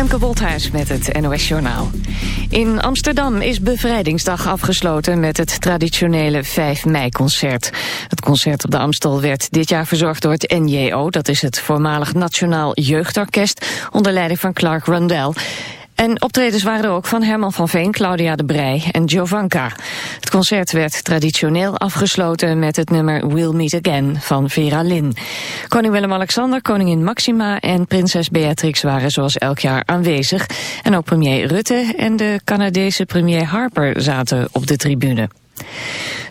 Femke Wolthuis met het NOS Journaal. In Amsterdam is Bevrijdingsdag afgesloten met het traditionele 5 mei-concert. Het concert op de Amstel werd dit jaar verzorgd door het NJO... dat is het voormalig Nationaal Jeugdorkest onder leiding van Clark Rundell. En optredens waren er ook van Herman van Veen, Claudia de Brij en Jovanka. Het concert werd traditioneel afgesloten met het nummer We'll Meet Again van Vera Lynn. Koning Willem-Alexander, koningin Maxima en prinses Beatrix waren zoals elk jaar aanwezig. En ook premier Rutte en de Canadese premier Harper zaten op de tribune.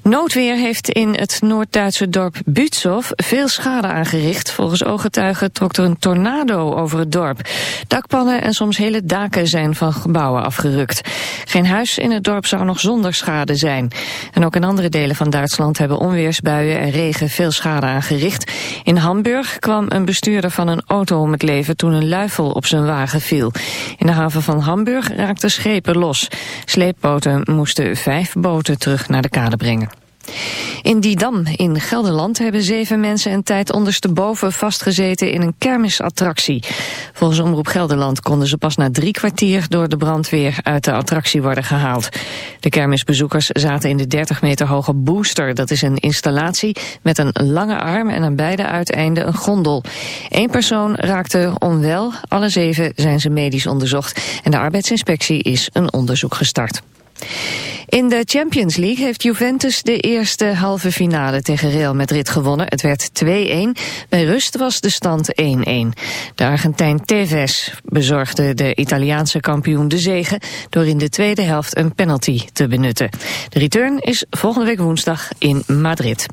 Noodweer heeft in het Noord-Duitse dorp Bützow veel schade aangericht. Volgens ooggetuigen trok er een tornado over het dorp. Dakpannen en soms hele daken zijn van gebouwen afgerukt. Geen huis in het dorp zou nog zonder schade zijn. En ook in andere delen van Duitsland hebben onweersbuien en regen veel schade aangericht. In Hamburg kwam een bestuurder van een auto om het leven toen een luifel op zijn wagen viel. In de haven van Hamburg raakten schepen los. Sleepboten moesten vijf boten terug naar de kade brengen. In Didam in Gelderland hebben zeven mensen een tijd ondersteboven vastgezeten in een kermisattractie. Volgens Omroep Gelderland konden ze pas na drie kwartier door de brandweer uit de attractie worden gehaald. De kermisbezoekers zaten in de 30 meter hoge booster. Dat is een installatie met een lange arm en aan beide uiteinden een gondel. Eén persoon raakte onwel, alle zeven zijn ze medisch onderzocht en de arbeidsinspectie is een onderzoek gestart. In de Champions League heeft Juventus de eerste halve finale tegen Real Madrid gewonnen. Het werd 2-1. Bij rust was de stand 1-1. De Argentijn Tevez bezorgde de Italiaanse kampioen de zege... door in de tweede helft een penalty te benutten. De return is volgende week woensdag in Madrid.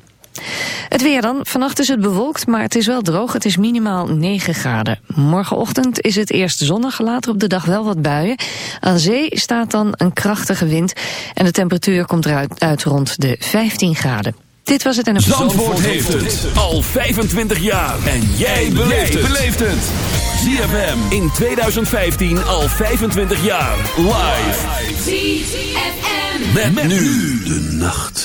Het weer dan. Vannacht is het bewolkt, maar het is wel droog. Het is minimaal 9 graden. Morgenochtend is het eerst zonnig, later op de dag wel wat buien. Aan zee staat dan een krachtige wind en de temperatuur komt eruit uit rond de 15 graden. Dit was het en Zandvoort, Zandvoort heeft het al 25 jaar. En jij beleeft het. ZFM in 2015 al 25 jaar. Live. ZFM. met nu de nacht.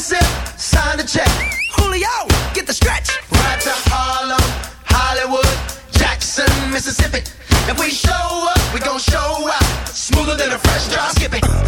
sign check. Julio, get the stretch. To Harlem, Hollywood, Jackson, Mississippi. If we show up, we gon' show out. Smoother than a fresh drop. Skip it.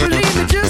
Believe it, just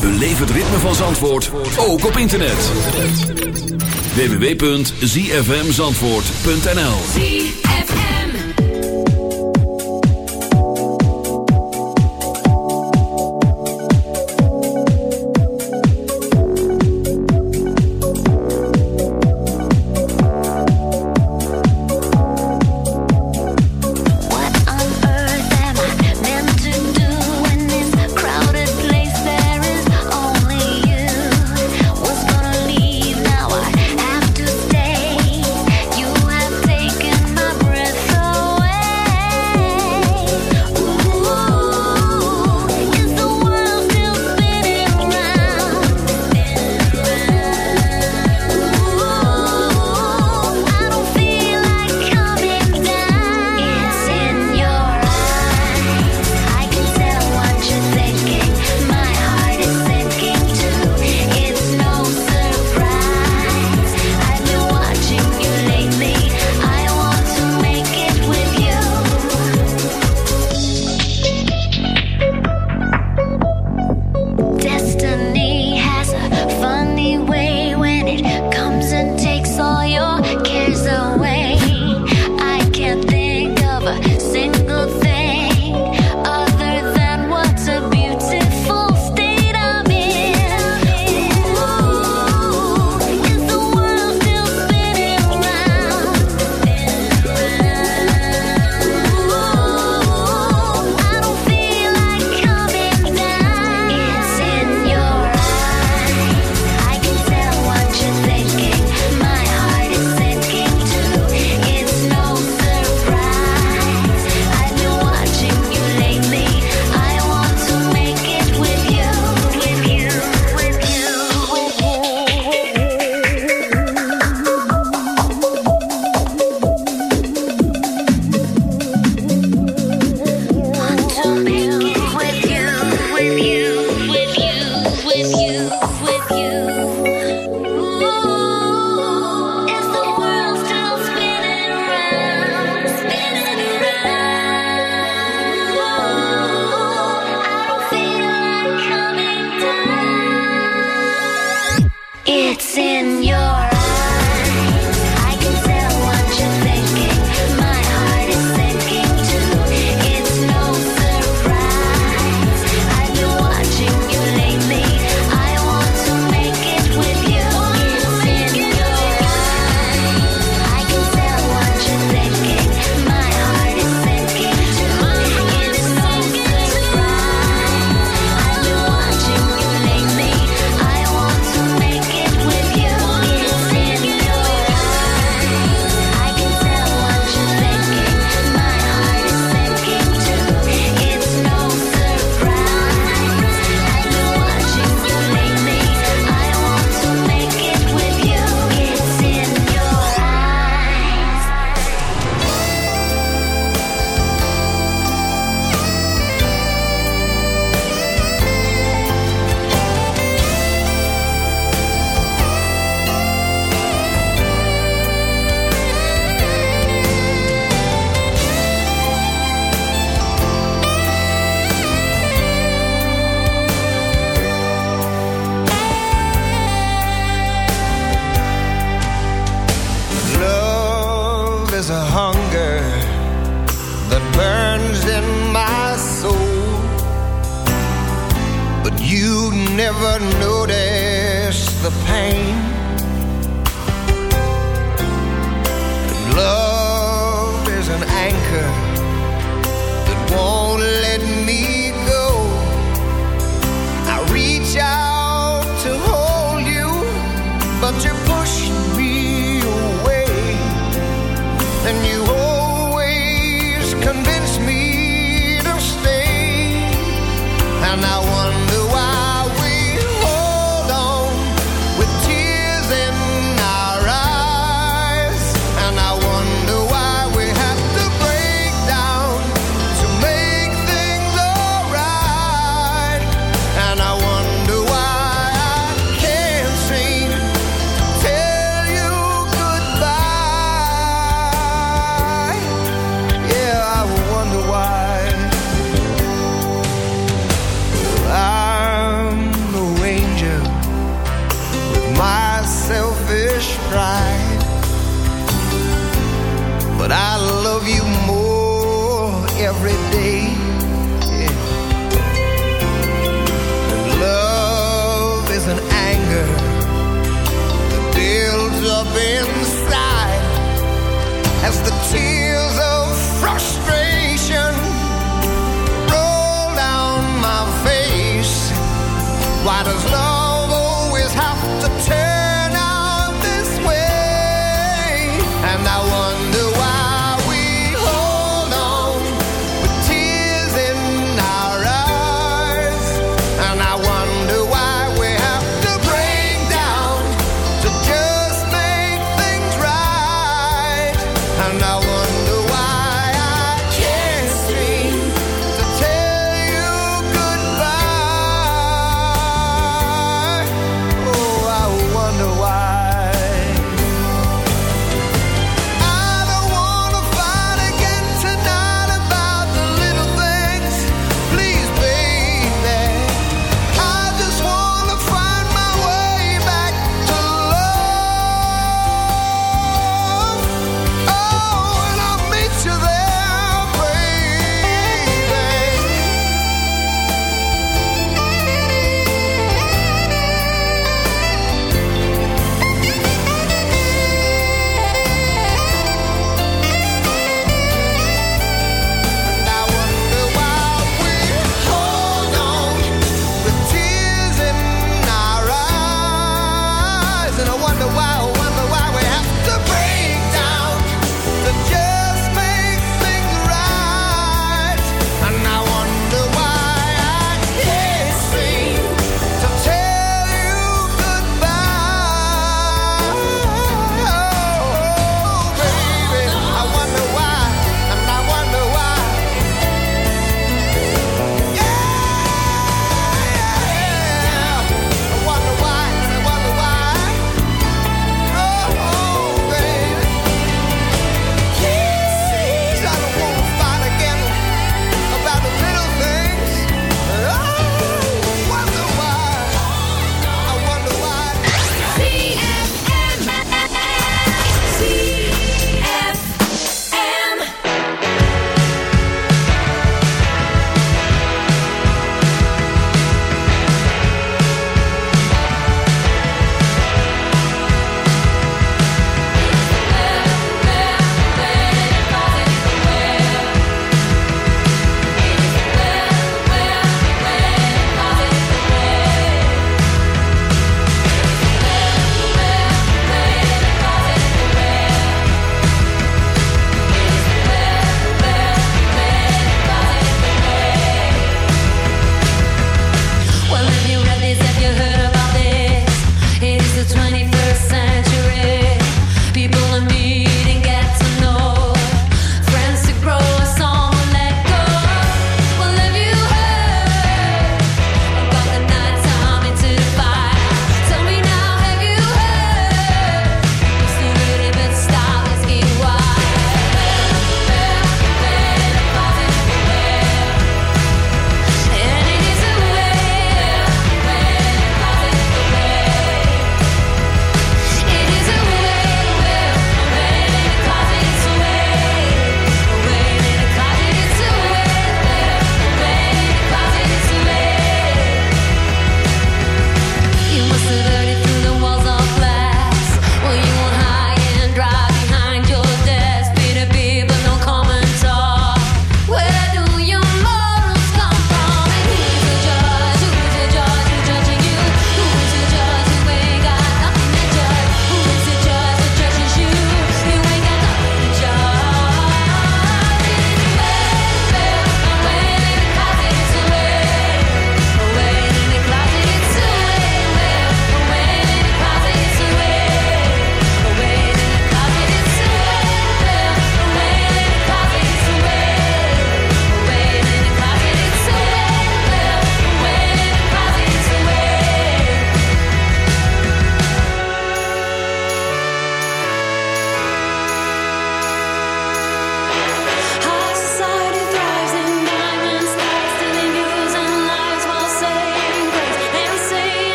Beleef het ritme van Zandvoort, ook op internet. www.zfmzandvoort.nl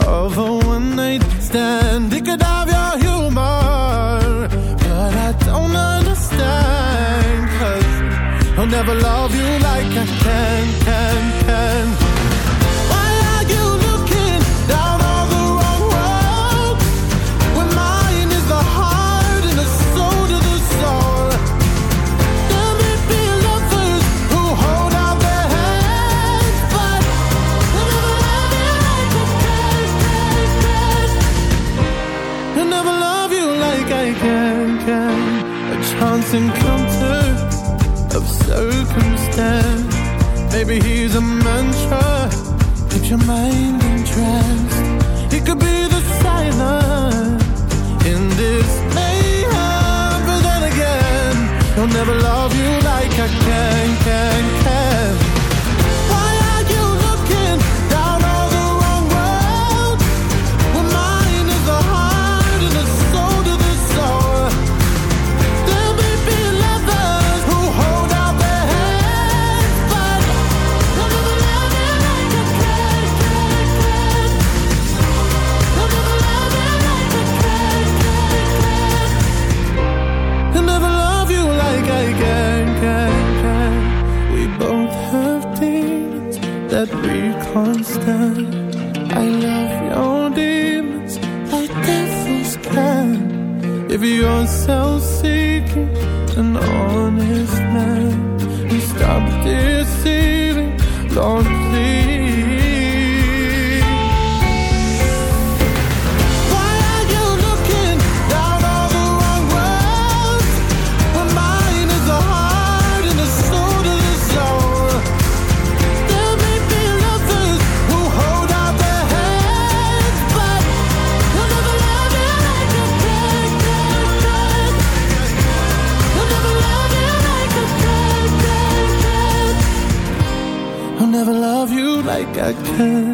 of a one night stand. He could have your humor, but I don't understand. Cause he'll never love you like I can, can, can. Maybe he's a mantra, keeps your mind entranced. He could be the silence in this mayhem, but then again, he'll never love you like I can, that we can't stand. I love your demons like devils can. If you're self-seeking, an honest man, and stop deceiving, Lord, please. Like I